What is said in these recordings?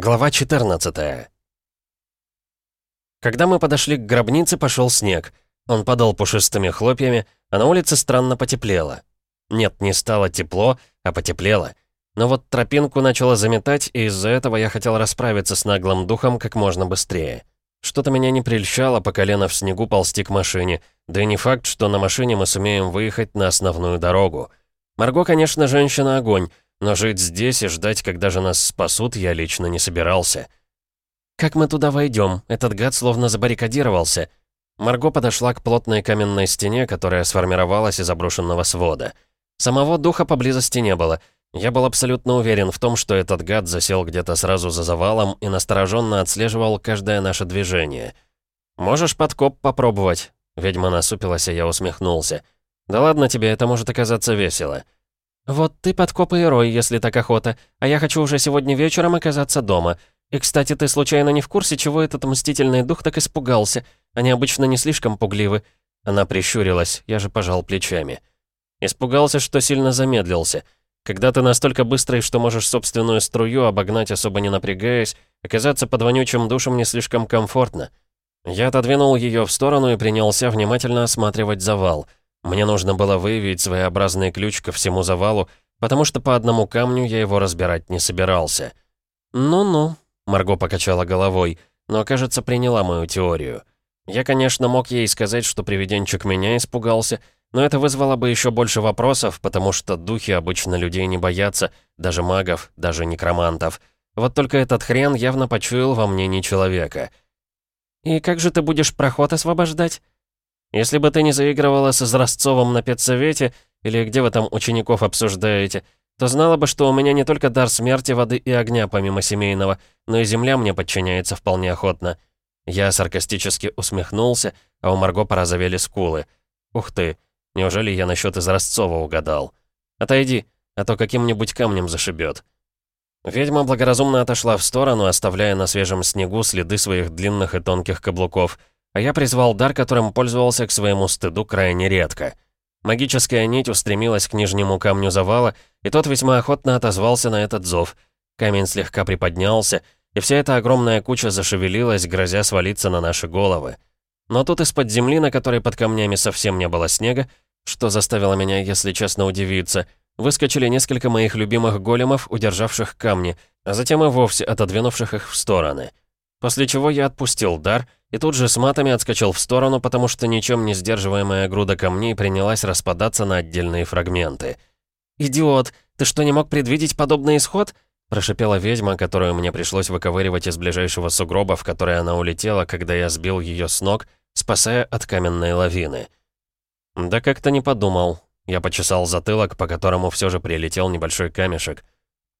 Глава 14 Когда мы подошли к гробнице, пошел снег. Он падал пушистыми хлопьями, а на улице странно потеплело. Нет, не стало тепло, а потеплело. Но вот тропинку начало заметать, и из-за этого я хотел расправиться с наглым духом как можно быстрее. Что-то меня не прельщало по колено в снегу ползти к машине, да и не факт, что на машине мы сумеем выехать на основную дорогу. Марго, конечно, женщина-огонь, но жить здесь и ждать, когда же нас спасут, я лично не собирался. «Как мы туда войдем? Этот гад словно забаррикадировался». Марго подошла к плотной каменной стене, которая сформировалась из обрушенного свода. Самого духа поблизости не было. Я был абсолютно уверен в том, что этот гад засел где-то сразу за завалом и настороженно отслеживал каждое наше движение. «Можешь подкоп попробовать?» Ведьма насупилась, и я усмехнулся. «Да ладно тебе, это может оказаться весело». «Вот ты подкоп и рой, если так охота, а я хочу уже сегодня вечером оказаться дома. И, кстати, ты случайно не в курсе, чего этот мстительный дух так испугался? Они обычно не слишком пугливы». Она прищурилась, я же пожал плечами. Испугался, что сильно замедлился. Когда ты настолько быстрый, что можешь собственную струю обогнать, особо не напрягаясь, оказаться под вонючим душем не слишком комфортно. Я отодвинул ее в сторону и принялся внимательно осматривать завал — мне нужно было выявить своеобразный ключ ко всему завалу, потому что по одному камню я его разбирать не собирался. «Ну-ну», — Марго покачала головой, но, кажется, приняла мою теорию. Я, конечно, мог ей сказать, что привиденчик меня испугался, но это вызвало бы еще больше вопросов, потому что духи обычно людей не боятся, даже магов, даже некромантов. Вот только этот хрен явно почуял во мне не человека. «И как же ты будешь проход освобождать?» Если бы ты не заигрывала с Изразцовым на педсовете, или где вы там учеников обсуждаете, то знала бы, что у меня не только дар смерти, воды и огня, помимо семейного, но и земля мне подчиняется вполне охотно. Я саркастически усмехнулся, а у Марго порозовели скулы. Ух ты, неужели я насчет Изразцова угадал? Отойди, а то каким-нибудь камнем зашибет. Ведьма благоразумно отошла в сторону, оставляя на свежем снегу следы своих длинных и тонких каблуков — а я призвал дар, которым пользовался к своему стыду крайне редко. Магическая нить устремилась к нижнему камню завала, и тот весьма охотно отозвался на этот зов. Камень слегка приподнялся, и вся эта огромная куча зашевелилась, грозя свалиться на наши головы. Но тут из-под земли, на которой под камнями совсем не было снега, что заставило меня, если честно, удивиться, выскочили несколько моих любимых големов, удержавших камни, а затем и вовсе отодвинувших их в стороны. После чего я отпустил дар — и тут же с матами отскочил в сторону, потому что ничем не сдерживаемая груда камней принялась распадаться на отдельные фрагменты. «Идиот, ты что, не мог предвидеть подобный исход?» Прошипела ведьма, которую мне пришлось выковыривать из ближайшего сугроба, в который она улетела, когда я сбил ее с ног, спасая от каменной лавины. «Да как-то не подумал». Я почесал затылок, по которому все же прилетел небольшой камешек.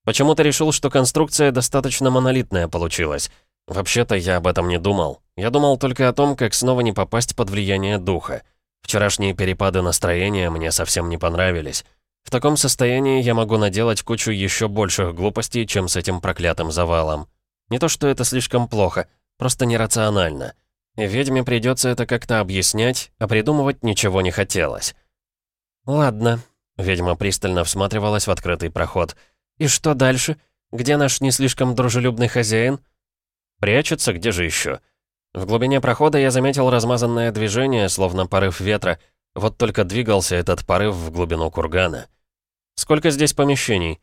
Почему-то решил, что конструкция достаточно монолитная получилась. Вообще-то я об этом не думал. Я думал только о том, как снова не попасть под влияние духа. Вчерашние перепады настроения мне совсем не понравились. В таком состоянии я могу наделать кучу еще больших глупостей, чем с этим проклятым завалом. Не то, что это слишком плохо, просто нерационально. И ведьме придется это как-то объяснять, а придумывать ничего не хотелось. «Ладно», — ведьма пристально всматривалась в открытый проход. «И что дальше? Где наш не слишком дружелюбный хозяин?» «Прячется, где же еще? В глубине прохода я заметил размазанное движение, словно порыв ветра. Вот только двигался этот порыв в глубину кургана. «Сколько здесь помещений?»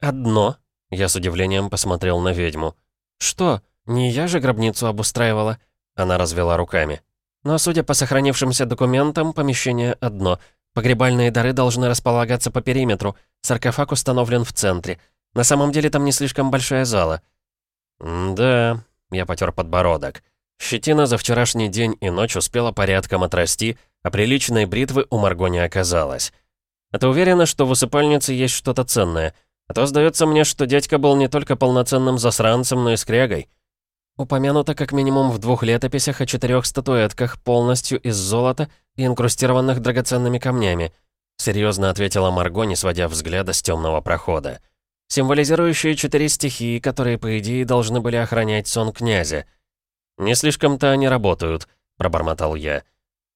«Одно», — я с удивлением посмотрел на ведьму. «Что? Не я же гробницу обустраивала?» Она развела руками. «Но, судя по сохранившимся документам, помещение одно. Погребальные дары должны располагаться по периметру. Саркофаг установлен в центре. На самом деле там не слишком большая зала». «Да», — я потер подбородок. Щетина за вчерашний день и ночь успела порядком отрасти, а приличной бритвы у Марго не оказалось. А ты уверена, что в усыпальнице есть что-то ценное? А то сдается мне, что дядька был не только полноценным засранцем, но и скрягой. Упомянуто как минимум в двух летописях о четырех статуэтках, полностью из золота и инкрустированных драгоценными камнями, серьезно ответила Марго, не сводя взгляда с темного прохода. Символизирующие четыре стихии, которые, по идее, должны были охранять сон князя — «Не слишком-то они работают», — пробормотал я.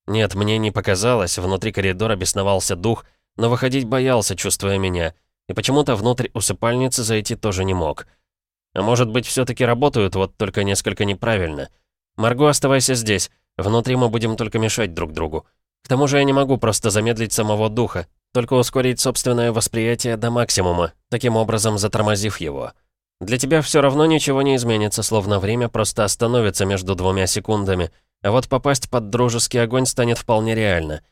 Нет, мне не показалось, внутри коридора бесновался дух, но выходить боялся, чувствуя меня, и почему-то внутрь усыпальницы зайти тоже не мог. А может быть, все таки работают, вот только несколько неправильно. Марго, оставайся здесь. Внутри мы будем только мешать друг другу. К тому же я не могу просто замедлить самого духа, только ускорить собственное восприятие до максимума, таким образом затормозив его. Для тебя все равно ничего не изменится, словно время просто остановится между двумя секундами, а вот попасть под дружеский огонь станет вполне реально.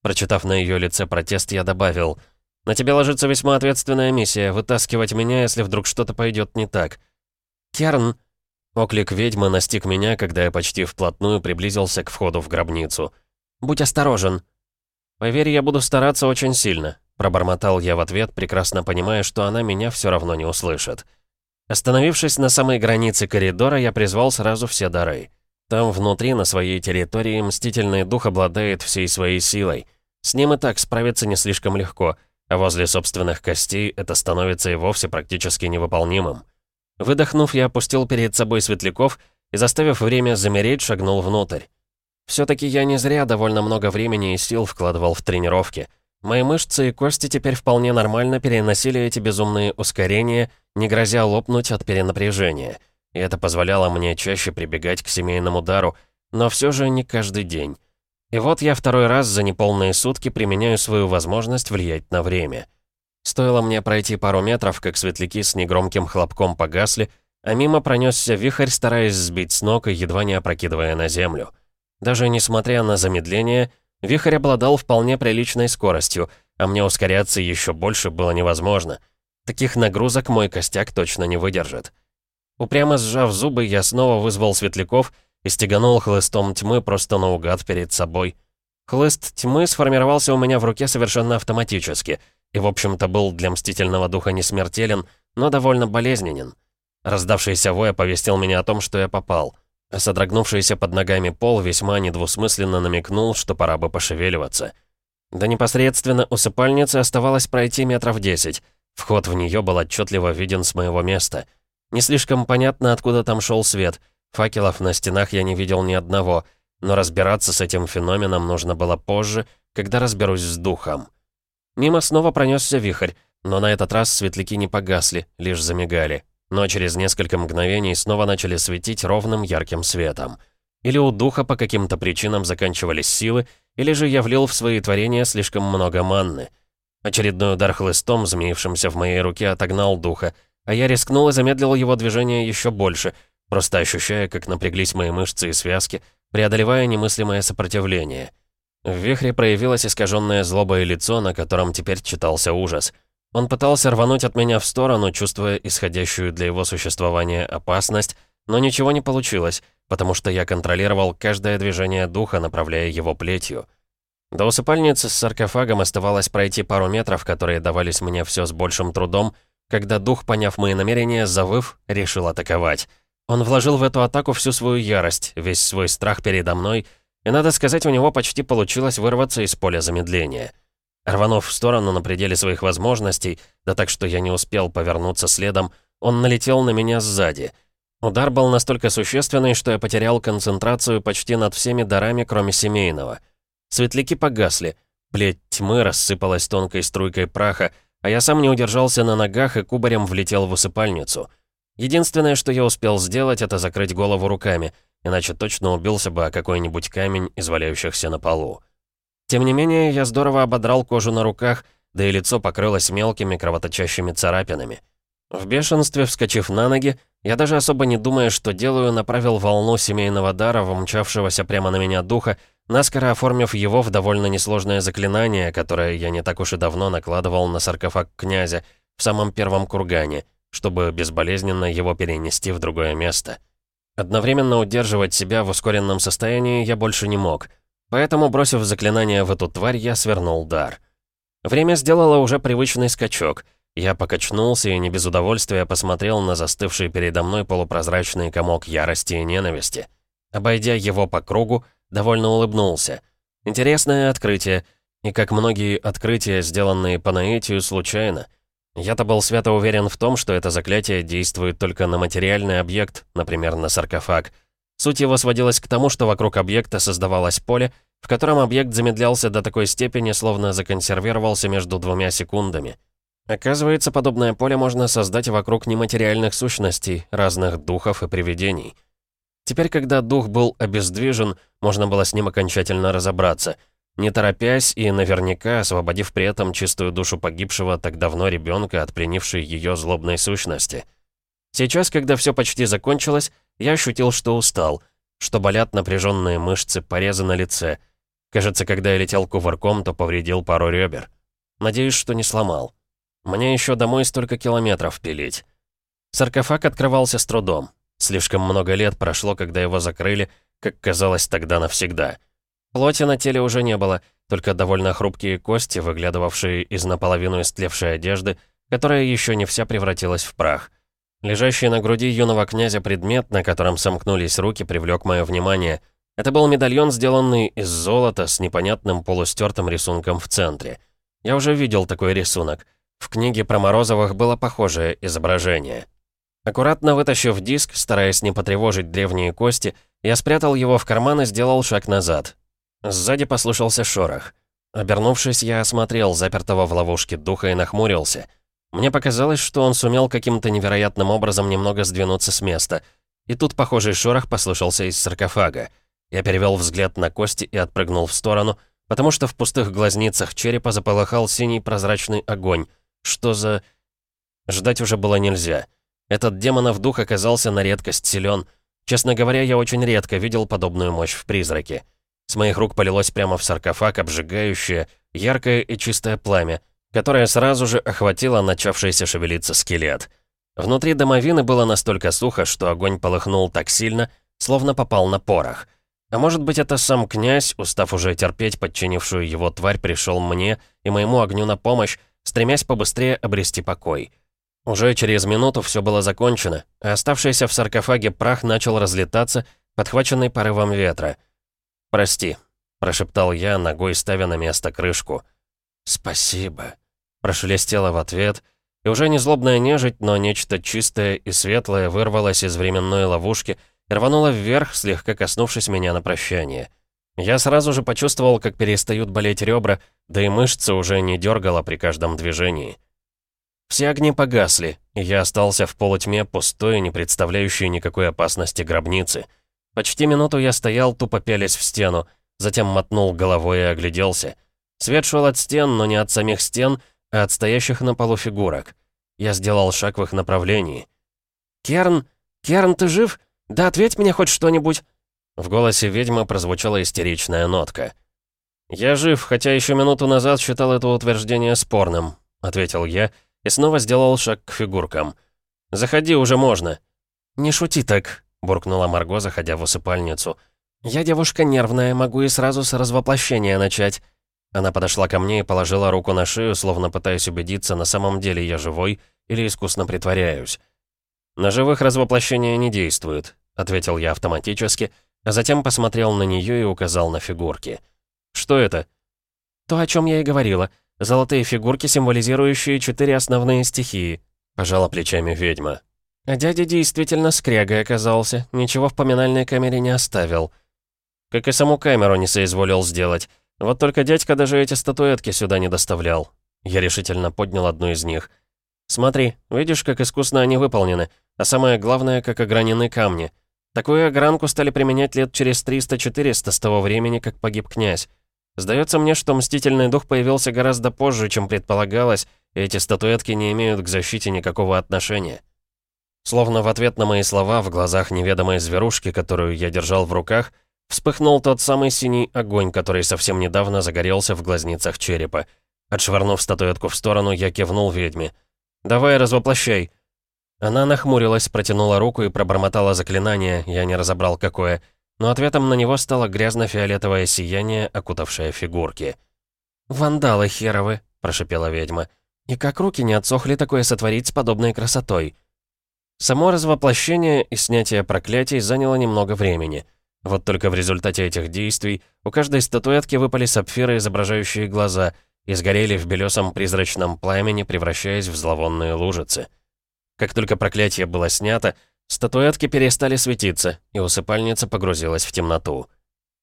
Прочитав на ее лице протест, я добавил, «На тебя ложится весьма ответственная миссия — вытаскивать меня, если вдруг что-то пойдет не так». «Керн!» Оклик ведьмы настиг меня, когда я почти вплотную приблизился к входу в гробницу. «Будь осторожен!» «Поверь, я буду стараться очень сильно», — пробормотал я в ответ, прекрасно понимая, что она меня все равно не услышит. Остановившись на самой границе коридора, я призвал сразу все дары. Там внутри, на своей территории, мстительный дух обладает всей своей силой. С ним и так справиться не слишком легко, а возле собственных костей это становится и вовсе практически невыполнимым. Выдохнув, я опустил перед собой светляков и, заставив время замереть, шагнул внутрь. Все таки я не зря довольно много времени и сил вкладывал в тренировки — Мои мышцы и кости теперь вполне нормально переносили эти безумные ускорения, не грозя лопнуть от перенапряжения. И это позволяло мне чаще прибегать к семейному удару, но все же не каждый день. И вот я второй раз за неполные сутки применяю свою возможность влиять на время. Стоило мне пройти пару метров, как светляки с негромким хлопком погасли, а мимо пронесся вихрь, стараясь сбить с ног и едва не опрокидывая на землю. Даже несмотря на замедление, Вихрь обладал вполне приличной скоростью, а мне ускоряться еще больше было невозможно. Таких нагрузок мой костяк точно не выдержит. Упрямо сжав зубы, я снова вызвал светляков и стеганул хлыстом тьмы просто наугад перед собой. Хлыст тьмы сформировался у меня в руке совершенно автоматически и, в общем-то, был для мстительного духа не смертелен, но довольно болезненен. Раздавшийся вой оповестил меня о том, что я попал — содрогнувшийся под ногами пол весьма недвусмысленно намекнул, что пора бы пошевеливаться. До непосредственно усыпальницы оставалось пройти метров десять. Вход в нее был отчетливо виден с моего места. Не слишком понятно, откуда там шел свет. Факелов на стенах я не видел ни одного, но разбираться с этим феноменом нужно было позже, когда разберусь с духом. Мимо снова пронесся вихрь, но на этот раз светляки не погасли, лишь замигали но через несколько мгновений снова начали светить ровным ярким светом. Или у духа по каким-то причинам заканчивались силы, или же я влил в свои творения слишком много манны. Очередной удар хлыстом, змеившимся в моей руке, отогнал духа, а я рискнул и замедлил его движение еще больше, просто ощущая, как напряглись мои мышцы и связки, преодолевая немыслимое сопротивление. В вихре проявилось искаженное злобое лицо, на котором теперь читался ужас — он пытался рвануть от меня в сторону, чувствуя исходящую для его существования опасность, но ничего не получилось, потому что я контролировал каждое движение духа, направляя его плетью. До усыпальницы с саркофагом оставалось пройти пару метров, которые давались мне все с большим трудом, когда дух, поняв мои намерения, завыв, решил атаковать. Он вложил в эту атаку всю свою ярость, весь свой страх передо мной, и, надо сказать, у него почти получилось вырваться из поля замедления. Рванув в сторону на пределе своих возможностей, да так что я не успел повернуться следом, он налетел на меня сзади. Удар был настолько существенный, что я потерял концентрацию почти над всеми дарами, кроме семейного. Светляки погасли, плеть тьмы рассыпалась тонкой струйкой праха, а я сам не удержался на ногах и кубарем влетел в усыпальницу. Единственное, что я успел сделать, это закрыть голову руками, иначе точно убился бы о какой-нибудь камень из валяющихся на полу. Тем не менее, я здорово ободрал кожу на руках, да и лицо покрылось мелкими кровоточащими царапинами. В бешенстве, вскочив на ноги, я даже особо не думая, что делаю, направил волну семейного дара, вмчавшегося прямо на меня духа, наскоро оформив его в довольно несложное заклинание, которое я не так уж и давно накладывал на саркофаг князя в самом первом кургане, чтобы безболезненно его перенести в другое место. Одновременно удерживать себя в ускоренном состоянии я больше не мог — Поэтому, бросив заклинание в эту тварь, я свернул дар. Время сделало уже привычный скачок. Я покачнулся и не без удовольствия посмотрел на застывший передо мной полупрозрачный комок ярости и ненависти. Обойдя его по кругу, довольно улыбнулся. Интересное открытие, и как многие открытия, сделанные по наитию, случайно. Я-то был свято уверен в том, что это заклятие действует только на материальный объект, например, на саркофаг, Суть его сводилась к тому, что вокруг объекта создавалось поле, в котором объект замедлялся до такой степени, словно законсервировался между двумя секундами. Оказывается, подобное поле можно создать вокруг нематериальных сущностей, разных духов и привидений. Теперь, когда дух был обездвижен, можно было с ним окончательно разобраться, не торопясь и наверняка освободив при этом чистую душу погибшего так давно ребенка от пленившей ее злобной сущности. Сейчас, когда все почти закончилось, я ощутил, что устал, что болят напряженные мышцы, порезы на лице. Кажется, когда я летел кувырком, то повредил пару ребер. Надеюсь, что не сломал. Мне еще домой столько километров пилить. Саркофаг открывался с трудом. Слишком много лет прошло, когда его закрыли, как казалось тогда навсегда. Плоти на теле уже не было, только довольно хрупкие кости, выглядывавшие из наполовину истлевшей одежды, которая еще не вся превратилась в прах. Лежащий на груди юного князя предмет, на котором сомкнулись руки, привлек мое внимание. Это был медальон, сделанный из золота с непонятным полустертым рисунком в центре. Я уже видел такой рисунок. В книге про Морозовых было похожее изображение. Аккуратно вытащив диск, стараясь не потревожить древние кости, я спрятал его в карман и сделал шаг назад. Сзади послышался шорох. Обернувшись, я осмотрел запертого в ловушке духа и нахмурился. Мне показалось, что он сумел каким-то невероятным образом немного сдвинуться с места. И тут похожий шорох послышался из саркофага. Я перевел взгляд на кости и отпрыгнул в сторону, потому что в пустых глазницах черепа заполыхал синий прозрачный огонь. Что за... Ждать уже было нельзя. Этот демонов дух оказался на редкость силен. Честно говоря, я очень редко видел подобную мощь в призраке. С моих рук полилось прямо в саркофаг обжигающее, яркое и чистое пламя, которое сразу же охватило начавшийся шевелиться скелет. Внутри домовины было настолько сухо, что огонь полыхнул так сильно, словно попал на порох. А может быть, это сам князь, устав уже терпеть подчинившую его тварь, пришел мне и моему огню на помощь, стремясь побыстрее обрести покой. Уже через минуту все было закончено, а оставшийся в саркофаге прах начал разлетаться, подхваченный порывом ветра. «Прости», — прошептал я, ногой ставя на место крышку. «Спасибо», — прошелестело в ответ, и уже не злобная нежить, но нечто чистое и светлое вырвалось из временной ловушки и рвануло вверх, слегка коснувшись меня на прощание. Я сразу же почувствовал, как перестают болеть ребра, да и мышцы уже не дергало при каждом движении. Все огни погасли, и я остался в полутьме пустой, не представляющей никакой опасности гробницы. Почти минуту я стоял, тупо пялись в стену, затем мотнул головой и огляделся. Свет шел от стен, но не от самих стен, а от стоящих на полу фигурок. Я сделал шаг в их направлении. «Керн? Керн, ты жив? Да ответь мне хоть что-нибудь!» В голосе ведьмы прозвучала истеричная нотка. «Я жив, хотя еще минуту назад считал это утверждение спорным», — ответил я, — и снова сделал шаг к фигуркам. «Заходи, уже можно». «Не шути так», — буркнула Марго, заходя в усыпальницу. «Я девушка нервная, могу и сразу с развоплощения начать». Она подошла ко мне и положила руку на шею, словно пытаясь убедиться, на самом деле я живой или искусно притворяюсь. «На живых развоплощение не действует», — ответил я автоматически, а затем посмотрел на нее и указал на фигурки. «Что это?» «То, о чем я и говорила. Золотые фигурки, символизирующие четыре основные стихии», — пожала плечами ведьма. А дядя действительно скрягой оказался, ничего в поминальной камере не оставил. Как и саму камеру не соизволил сделать. Вот только дядька даже эти статуэтки сюда не доставлял. Я решительно поднял одну из них. «Смотри, видишь, как искусно они выполнены, а самое главное, как огранены камни. Такую огранку стали применять лет через 300-400 с того времени, как погиб князь. Сдается мне, что Мстительный Дух появился гораздо позже, чем предполагалось, и эти статуэтки не имеют к защите никакого отношения. Словно в ответ на мои слова в глазах неведомой зверушки, которую я держал в руках, вспыхнул тот самый синий огонь, который совсем недавно загорелся в глазницах черепа. Отшвырнув статуэтку в сторону, я кивнул ведьме. «Давай, развоплощай!» Она нахмурилась, протянула руку и пробормотала заклинание, я не разобрал какое — но ответом на него стало грязно-фиолетовое сияние, окутавшее фигурки. «Вандалы херовы», — прошипела ведьма. «И как руки не отсохли такое сотворить с подобной красотой?» Само развоплощение и снятие проклятий заняло немного времени. Вот только в результате этих действий у каждой статуэтки выпали сапфиры, изображающие глаза, и сгорели в белесом призрачном пламени, превращаясь в зловонные лужицы. Как только проклятие было снято, Статуэтки перестали светиться, и усыпальница погрузилась в темноту.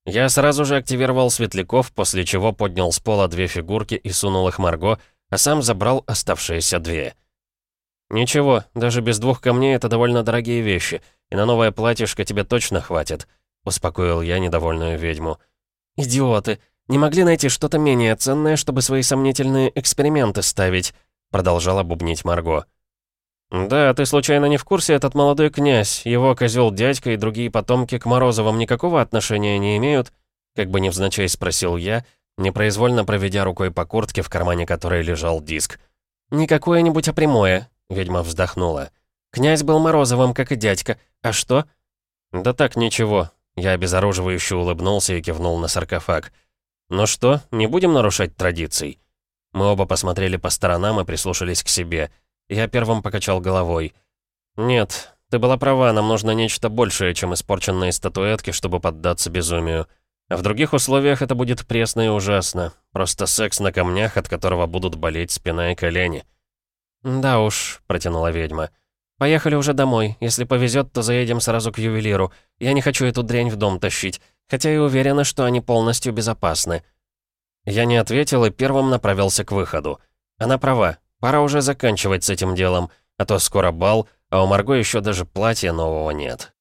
Я сразу же активировал светляков, после чего поднял с пола две фигурки и сунул их Марго, а сам забрал оставшиеся две. «Ничего, даже без двух камней это довольно дорогие вещи, и на новое платьишко тебе точно хватит», — успокоил я недовольную ведьму. «Идиоты! Не могли найти что-то менее ценное, чтобы свои сомнительные эксперименты ставить», — продолжала бубнить Марго. «Да, ты случайно не в курсе, этот молодой князь, его козел дядька и другие потомки к Морозовым никакого отношения не имеют?» Как бы невзначай спросил я, непроизвольно проведя рукой по куртке, в кармане которой лежал диск. «Не какое-нибудь, а прямое», — ведьма вздохнула. «Князь был Морозовым, как и дядька. А что?» «Да так, ничего». Я обезоруживающе улыбнулся и кивнул на саркофаг. «Ну что, не будем нарушать традиций?» Мы оба посмотрели по сторонам и прислушались к себе. Я первым покачал головой. «Нет, ты была права, нам нужно нечто большее, чем испорченные статуэтки, чтобы поддаться безумию. А в других условиях это будет пресно и ужасно. Просто секс на камнях, от которого будут болеть спина и колени». «Да уж», — протянула ведьма. «Поехали уже домой. Если повезет, то заедем сразу к ювелиру. Я не хочу эту дрянь в дом тащить, хотя и уверена, что они полностью безопасны». Я не ответил и первым направился к выходу. Она права. Пора уже заканчивать с этим делом, а то скоро бал, а у Марго еще даже платья нового нет.